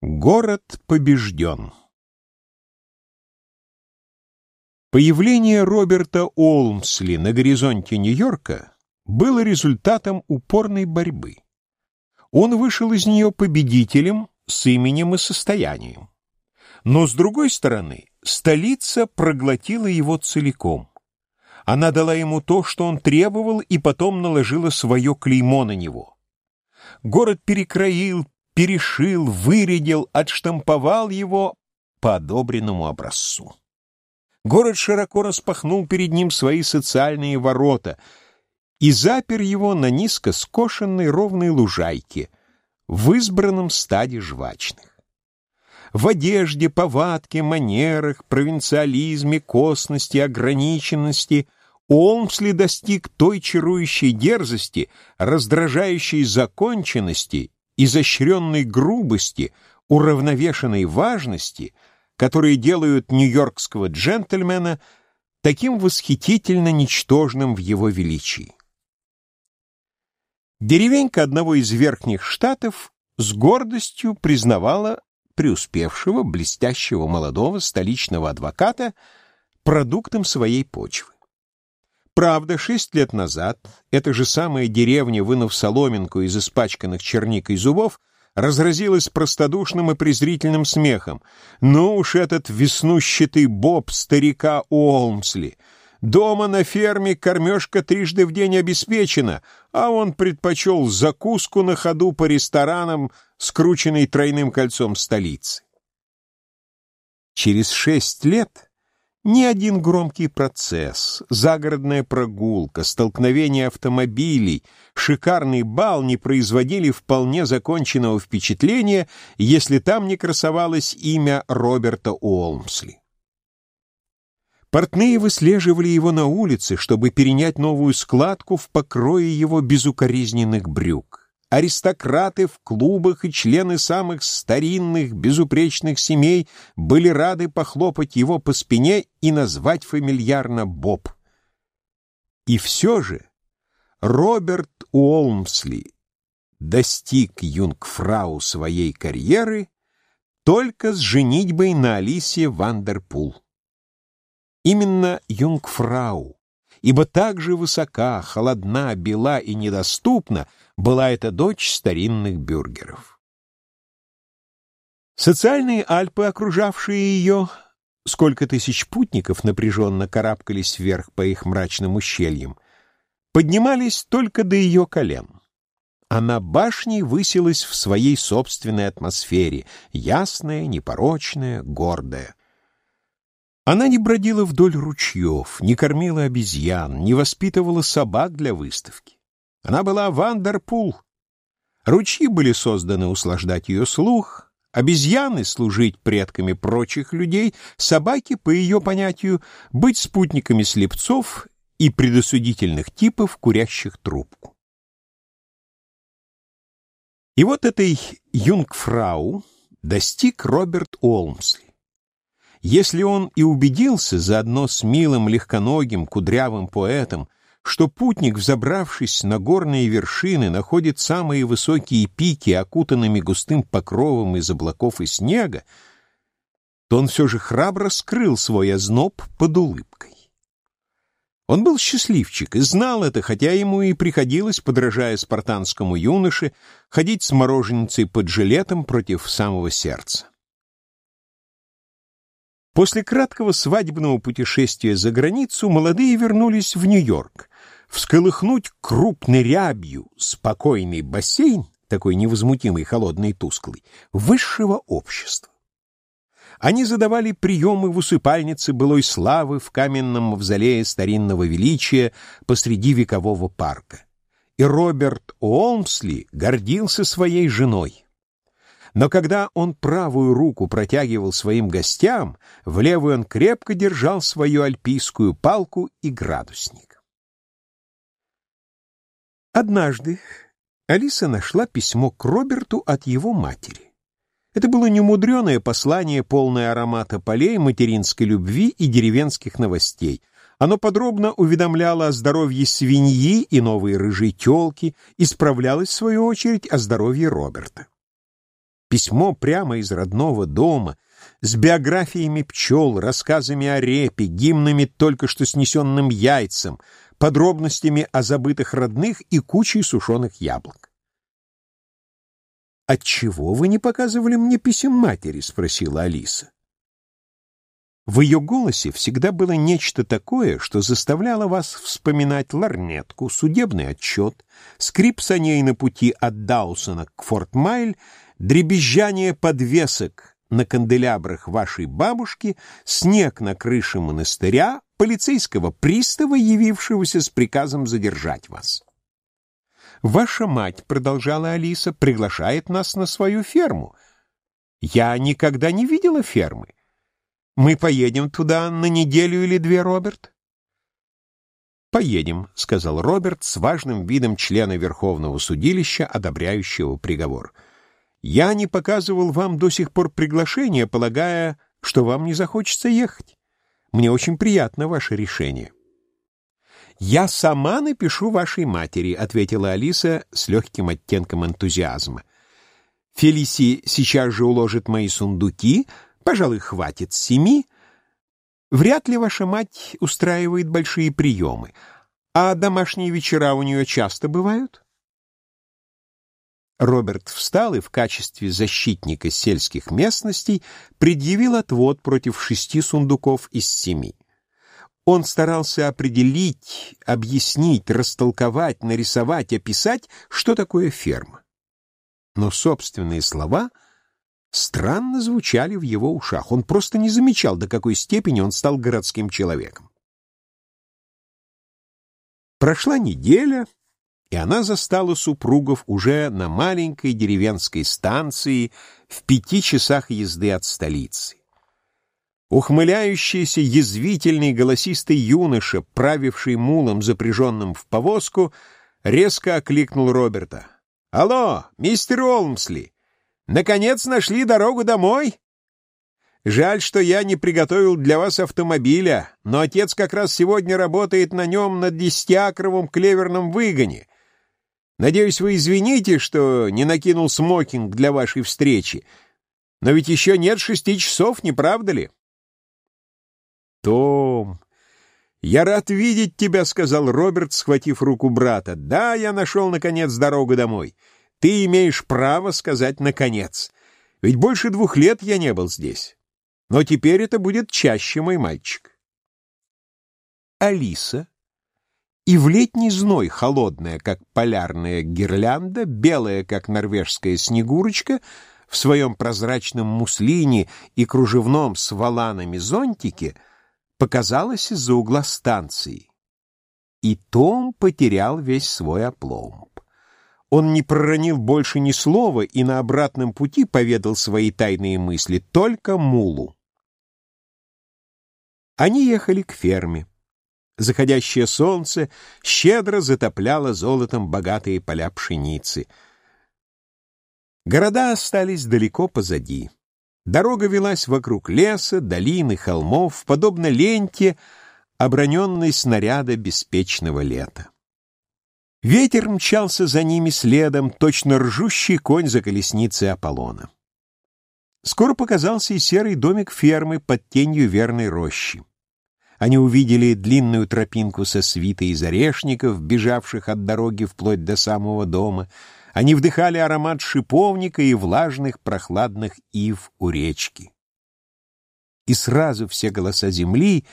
Город побежден. Появление Роберта Олмсли на горизонте Нью-Йорка было результатом упорной борьбы. Он вышел из нее победителем с именем и состоянием. Но, с другой стороны, столица проглотила его целиком. Она дала ему то, что он требовал, и потом наложила свое клеймо на него. Город перекроил, перешил, вырядил, отштамповал его по одобренному образцу. Город широко распахнул перед ним свои социальные ворота и запер его на низко скошенной ровной лужайке в избранном стаде жвачных. В одежде, повадке, манерах, провинциализме, косности, ограниченности Олмсли достиг той чарующей дерзости, раздражающей законченности изощренной грубости, уравновешенной важности, которые делают нью-йоркского джентльмена таким восхитительно ничтожным в его величии. Деревенька одного из верхних штатов с гордостью признавала преуспевшего, блестящего молодого столичного адвоката продуктом своей почвы. Правда, шесть лет назад эта же самая деревня, вынув соломинку из испачканных черникой зубов, разразилась простодушным и презрительным смехом. Ну уж этот веснущатый боб старика Уолмсли! Дома на ферме кормежка трижды в день обеспечена, а он предпочел закуску на ходу по ресторанам, скрученной тройным кольцом столицы. Через шесть лет ни один громкий процесс, загородная прогулка, столкновение автомобилей, шикарный бал не производили вполне законченного впечатления, если там не красовалось имя Роберта Уолмсли. Портные выслеживали его на улице, чтобы перенять новую складку в покрое его безукоризненных брюк. Аристократы в клубах и члены самых старинных, безупречных семей были рады похлопать его по спине и назвать фамильярно Боб. И все же Роберт Уолмсли достиг юнгфрау своей карьеры только с женитьбой на Алисе Вандерпул. Именно юнгфрау, ибо так же высока, холодна, бела и недоступна была эта дочь старинных бюргеров. Социальные Альпы, окружавшие ее, сколько тысяч путников напряженно карабкались вверх по их мрачным ущельям, поднимались только до ее колен. Она башней высилась в своей собственной атмосфере, ясная, непорочная, гордая. Она не бродила вдоль ручьев, не кормила обезьян, не воспитывала собак для выставки. Она была Вандерпул. Ручьи были созданы услаждать ее слух, обезьяны — служить предками прочих людей, собаки, по ее понятию, быть спутниками слепцов и предосудительных типов, курящих трубку. И вот этой юнгфрау достиг Роберт Олмсли. Если он и убедился заодно с милым, легконогим, кудрявым поэтом, что путник, взобравшись на горные вершины, находит самые высокие пики, окутанными густым покровом из облаков и снега, то он все же храбро скрыл свой озноб под улыбкой. Он был счастливчик и знал это, хотя ему и приходилось, подражая спартанскому юноше, ходить с мороженицей под жилетом против самого сердца. После краткого свадебного путешествия за границу молодые вернулись в Нью-Йорк. Всколыхнуть крупной рябью спокойный бассейн, такой невозмутимый, холодный и тусклый, высшего общества. Они задавали приемы в усыпальнице былой славы в каменном мавзолее старинного величия посреди векового парка. И Роберт Уолмсли гордился своей женой. Но когда он правую руку протягивал своим гостям, в левую он крепко держал свою альпийскую палку и градусник. Однажды Алиса нашла письмо к Роберту от его матери. Это было немудреное послание, полное аромата полей, материнской любви и деревенских новостей. Оно подробно уведомляло о здоровье свиньи и новой рыжей телки и справлялось, в свою очередь, о здоровье Роберта. Письмо прямо из родного дома, с биографиями пчел, рассказами о репе, гимнами только что снесенным яйцам, подробностями о забытых родных и кучей сушеных яблок. «Отчего вы не показывали мне писем матери?» — спросила Алиса. В ее голосе всегда было нечто такое, что заставляло вас вспоминать ларнетку, судебный отчет, скрип саней на пути от Даусона к Форт-Майль, дребезжание подвесок на канделябрах вашей бабушки, снег на крыше монастыря, полицейского пристава, явившегося с приказом задержать вас. «Ваша мать», — продолжала Алиса, — «приглашает нас на свою ферму. Я никогда не видела фермы. Мы поедем туда на неделю или две, Роберт?» «Поедем», — сказал Роберт с важным видом члена Верховного судилища, одобряющего приговор. «Я не показывал вам до сих пор приглашение, полагая, что вам не захочется ехать. Мне очень приятно ваше решение». «Я сама напишу вашей матери», — ответила Алиса с легким оттенком энтузиазма. «Фелиси сейчас же уложит мои сундуки», Пожалуй, хватит семи. Вряд ли ваша мать устраивает большие приемы. А домашние вечера у нее часто бывают? Роберт встал и в качестве защитника сельских местностей предъявил отвод против шести сундуков из семи. Он старался определить, объяснить, растолковать, нарисовать, описать, что такое ферма. Но собственные слова — странно звучали в его ушах. Он просто не замечал, до какой степени он стал городским человеком. Прошла неделя, и она застала супругов уже на маленькой деревенской станции в пяти часах езды от столицы. Ухмыляющийся, язвительный, голосистый юноша, правивший мулом, запряженным в повозку, резко окликнул Роберта. «Алло, мистер Олмсли! Наконец нашли дорогу домой? Жаль, что я не приготовил для вас автомобиля, но отец как раз сегодня работает на нем на десятиакровом клеверном выгоне. Надеюсь, вы извините, что не накинул смокинг для вашей встречи. Но ведь еще нет шести часов, не правда ли? Том, я рад видеть тебя, — сказал Роберт, схватив руку брата. Да, я нашел, наконец, дорогу домой. Ты имеешь право сказать «наконец», ведь больше двух лет я не был здесь. Но теперь это будет чаще, мой мальчик. Алиса и в летний зной холодная, как полярная гирлянда, белая, как норвежская снегурочка, в своем прозрачном муслине и кружевном с валанами зонтике показалась из-за угла станции. И Том потерял весь свой оплом. Он не проронил больше ни слова и на обратном пути поведал свои тайные мысли только Мулу. Они ехали к ферме. Заходящее солнце щедро затопляло золотом богатые поля пшеницы. Города остались далеко позади. Дорога велась вокруг леса, долин и холмов, подобно ленте, оброненной снаряда беспечного лета. Ветер мчался за ними следом, точно ржущий конь за колесницей Аполлона. Скоро показался и серый домик фермы под тенью верной рощи. Они увидели длинную тропинку со свитой из орешников, бежавших от дороги вплоть до самого дома. Они вдыхали аромат шиповника и влажных прохладных ив у речки. И сразу все голоса земли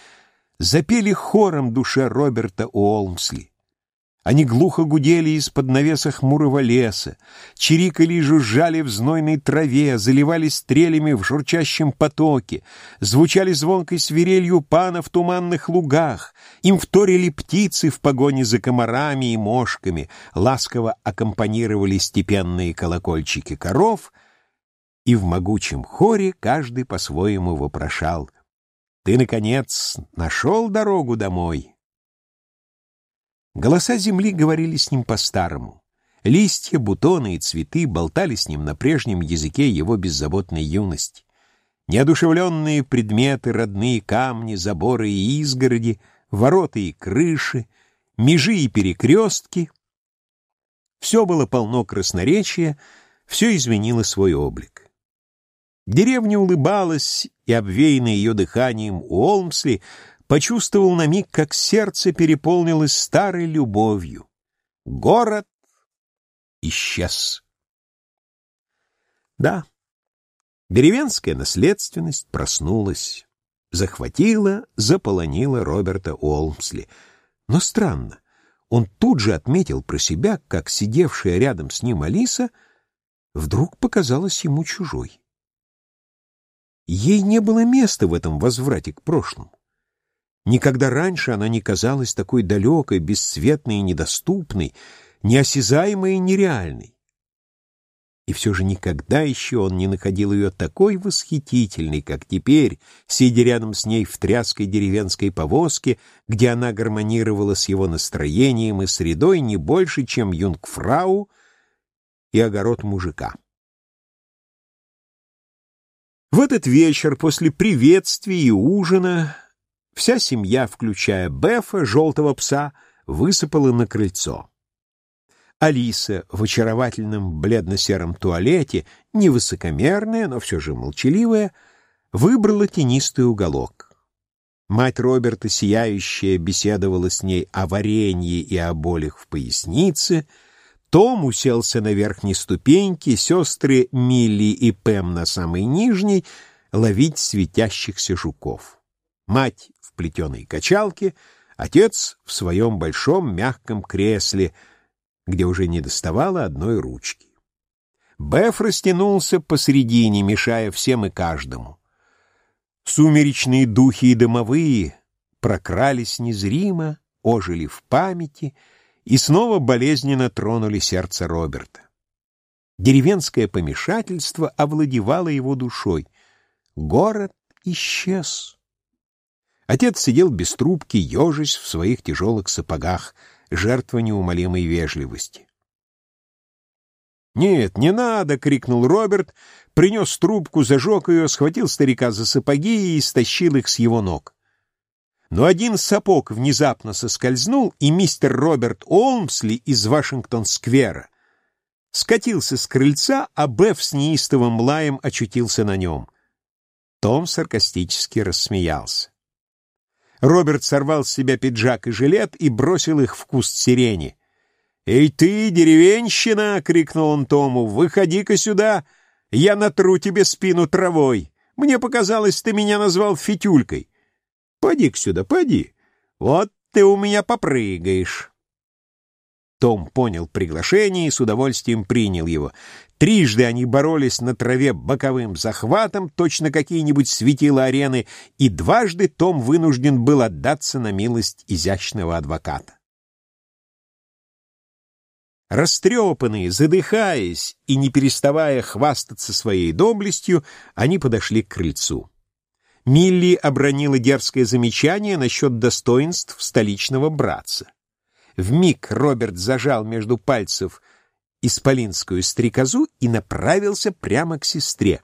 запели хором душе Роберта Уолмсли. Они глухо гудели из-под навеса хмурого леса, чирикали и жужжали в знойной траве, заливались стрелями в журчащем потоке, звучали звонкой свирелью пана в туманных лугах, им вторили птицы в погоне за комарами и мошками, ласково аккомпанировали степенные колокольчики коров, и в могучем хоре каждый по-своему вопрошал «Ты, наконец, нашел дорогу домой?» Голоса земли говорили с ним по-старому. Листья, бутоны и цветы болтали с ним на прежнем языке его беззаботной юности. Неодушевленные предметы, родные камни, заборы и изгороди, ворота и крыши, межи и перекрестки — все было полно красноречия, все изменило свой облик. Деревня улыбалась, и, обвеянный ее дыханием Уолмсли, почувствовал на миг, как сердце переполнилось старой любовью. Город исчез. Да, деревенская наследственность проснулась, захватила, заполонила Роберта Уолмсли. Но странно, он тут же отметил про себя, как сидевшая рядом с ним Алиса вдруг показалась ему чужой. Ей не было места в этом возврате к прошлому. Никогда раньше она не казалась такой далекой, бесцветной и недоступной, неосязаемой и нереальной. И все же никогда еще он не находил ее такой восхитительной, как теперь, сидя рядом с ней в тряской деревенской повозке, где она гармонировала с его настроением и средой не больше, чем юнгфрау и огород мужика. В этот вечер, после приветствий и ужина, вся семья, включая Бефа, желтого пса, высыпала на крыльцо. Алиса в очаровательном бледно-сером туалете, невысокомерная, но все же молчаливая, выбрала тенистый уголок. Мать Роберта, сияющая, беседовала с ней о варенье и о болях в пояснице — том уселся на верхней ступеньке, сестры Милли и Пэм на самой нижней ловить светящихся жуков. Мать плетеной качалке, отец в своем большом мягком кресле, где уже не доставало одной ручки. Беф растянулся посредине, мешая всем и каждому. Сумеречные духи и домовые прокрались незримо, ожили в памяти — и снова болезненно тронули сердце Роберта. Деревенское помешательство овладевало его душой. Город исчез. Отец сидел без трубки, ежась в своих тяжелых сапогах, жертва неумолимой вежливости. «Нет, не надо!» — крикнул Роберт, принес трубку, зажег ее, схватил старика за сапоги и стащил их с его ног. Но один сапог внезапно соскользнул, и мистер Роберт Олмсли из Вашингтон-сквера скатился с крыльца, а Беф с неистовым лаем очутился на нем. Том саркастически рассмеялся. Роберт сорвал с себя пиджак и жилет и бросил их в куст сирени. «Эй ты, деревенщина!» — крикнул он Тому. «Выходи-ка сюда! Я натру тебе спину травой! Мне показалось, ты меня назвал Фитюлькой!» Поди-ка сюда, поди. Вот ты у меня попрыгаешь. Том понял приглашение и с удовольствием принял его. Трижды они боролись на траве боковым захватом, точно какие-нибудь светила арены, и дважды Том вынужден был отдаться на милость изящного адвоката. Растрепанные, задыхаясь и не переставая хвастаться своей доблестью, они подошли к крыльцу. Милли обронила дерзкое замечание насчет достоинств столичного братца. В миг Роберт зажал между пальцев исполинскую стрекозу и направился прямо к сестре.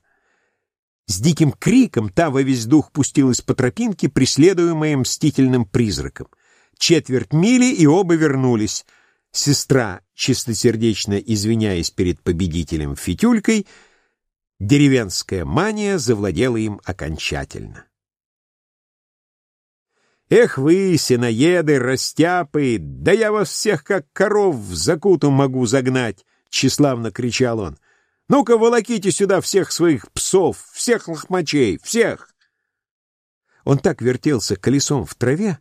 С диким криком та во весь дух пустилась по тропинке, преследуемая мстительным призраком. Четверть мили, и оба вернулись. Сестра, чистосердечно извиняясь перед победителем Фитюлькой, — Деревенская мания завладела им окончательно. «Эх вы, синоеды, растяпы, да я вас всех как коров в закуту могу загнать!» — тщеславно кричал он. «Ну-ка, волоките сюда всех своих псов, всех лохмачей, всех!» Он так вертелся колесом в траве,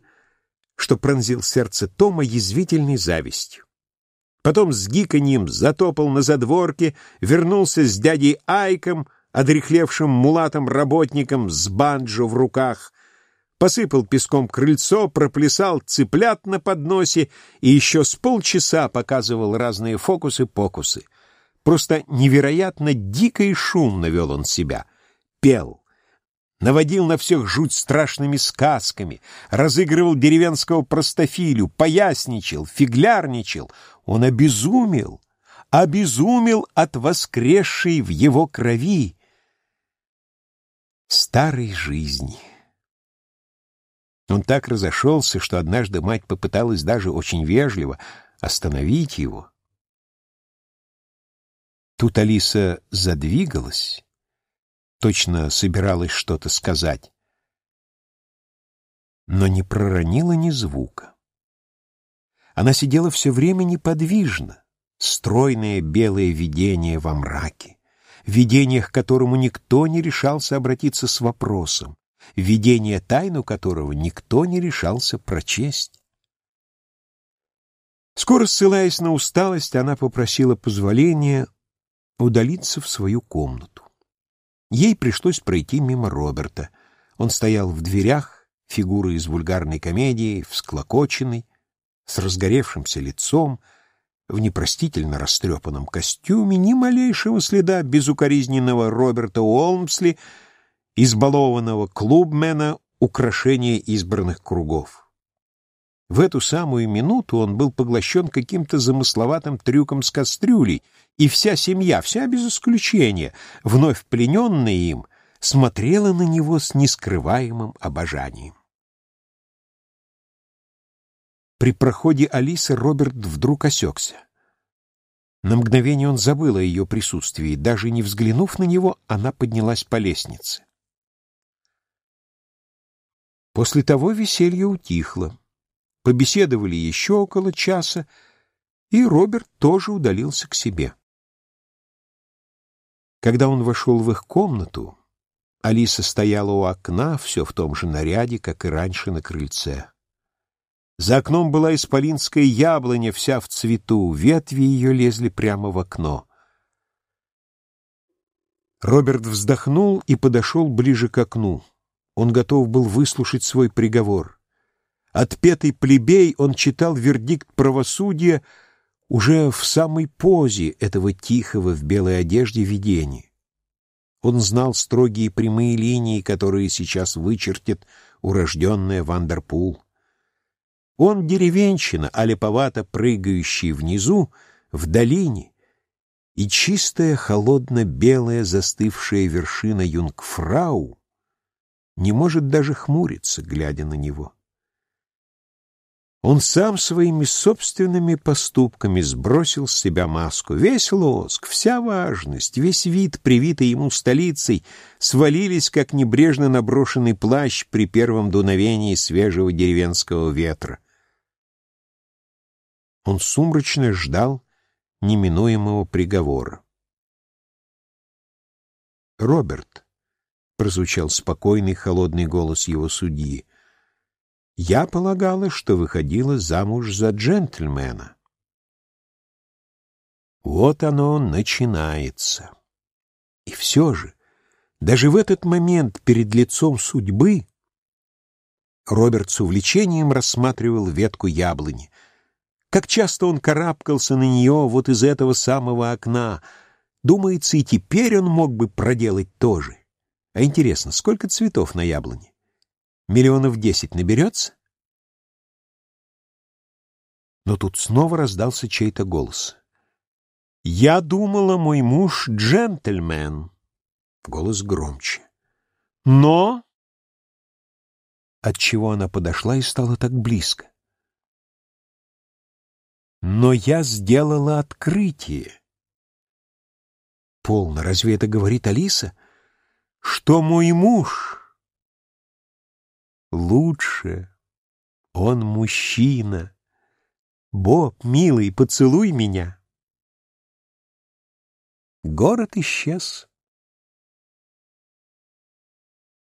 что пронзил сердце Тома язвительной завистью. Потом с гиканьем затопал на задворке, вернулся с дядей Айком, одрехлевшим мулатом-работником с банджо в руках, посыпал песком крыльцо, проплясал цыплят на подносе и еще с полчаса показывал разные фокусы-покусы. Просто невероятно дико и шумно вел он себя. Пел, наводил на всех жуть страшными сказками, разыгрывал деревенского простофилю, поясничал, фиглярничал. Он обезумел, обезумел от воскресшей в его крови старой жизни. Он так разошелся, что однажды мать попыталась даже очень вежливо остановить его. Тут Алиса задвигалась, точно собиралась что-то сказать, но не проронила ни звука. Она сидела все время неподвижно, стройное белое видение во мраке, видение, к которому никто не решался обратиться с вопросом, видение, тайну которого никто не решался прочесть. Скоро, ссылаясь на усталость, она попросила позволения удалиться в свою комнату. Ей пришлось пройти мимо Роберта. Он стоял в дверях, фигура из вульгарной комедии, всклокоченный, с разгоревшимся лицом, в непростительно растрепанном костюме, ни малейшего следа безукоризненного Роберта Уолмсли, избалованного клубмена, украшения избранных кругов. В эту самую минуту он был поглощен каким-то замысловатым трюком с кастрюлей, и вся семья, вся без исключения, вновь плененная им, смотрела на него с нескрываемым обожанием. При проходе Алисы Роберт вдруг осекся. На мгновение он забыл о ее присутствии. Даже не взглянув на него, она поднялась по лестнице. После того веселье утихло. Побеседовали еще около часа, и Роберт тоже удалился к себе. Когда он вошел в их комнату, Алиса стояла у окна, все в том же наряде, как и раньше на крыльце. За окном была исполинская яблоня, вся в цвету, ветви ее лезли прямо в окно. Роберт вздохнул и подошел ближе к окну. Он готов был выслушать свой приговор. Отпетый плебей он читал вердикт правосудия уже в самой позе этого тихого в белой одежде видения. Он знал строгие прямые линии, которые сейчас вычертит урожденная Вандерпул. Он деревенщина, аляповато прыгающий внизу, в долине, и чистая, холодно-белая застывшая вершина Юнгфрау не может даже хмуриться, глядя на него. Он сам своими собственными поступками сбросил с себя маску. Весь лоск, вся важность, весь вид, привитый ему столицей, свалились, как небрежно наброшенный плащ при первом дуновении свежего деревенского ветра. Он сумрачно ждал неминуемого приговора. «Роберт», — прозвучал спокойный холодный голос его судьи, я полагала, что выходила замуж за джентльмена. Вот оно начинается. И все же, даже в этот момент перед лицом судьбы Роберт с увлечением рассматривал ветку яблони. Как часто он карабкался на нее вот из этого самого окна. Думается, и теперь он мог бы проделать то же. А интересно, сколько цветов на яблоне? Миллионов десять наберется? Но тут снова раздался чей-то голос. «Я думала, мой муж джентльмен». Голос громче. «Но...» Отчего она подошла и стала так близко. «Но я сделала открытие». «Полно, разве это говорит Алиса?» «Что мой муж...» лучше. Он мужчина. Боб, милый, поцелуй меня. Город исчез.